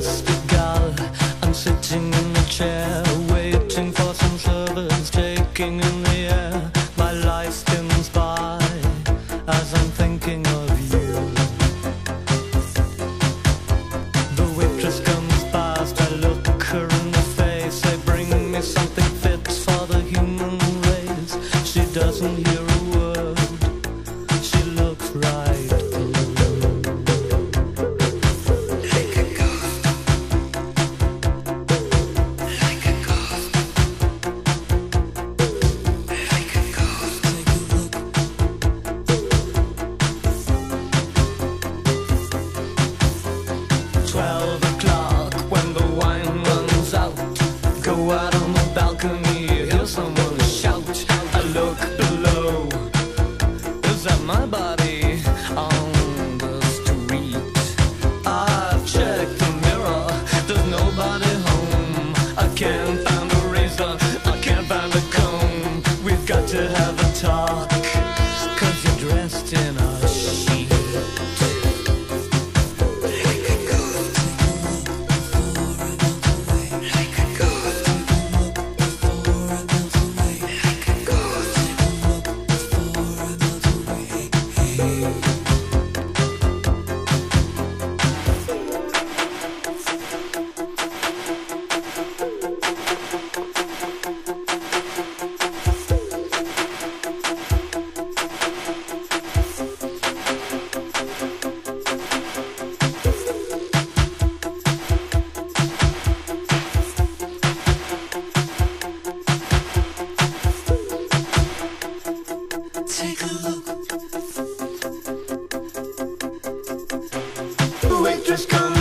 just a doll. I'm sitting in a chair. what waitress, come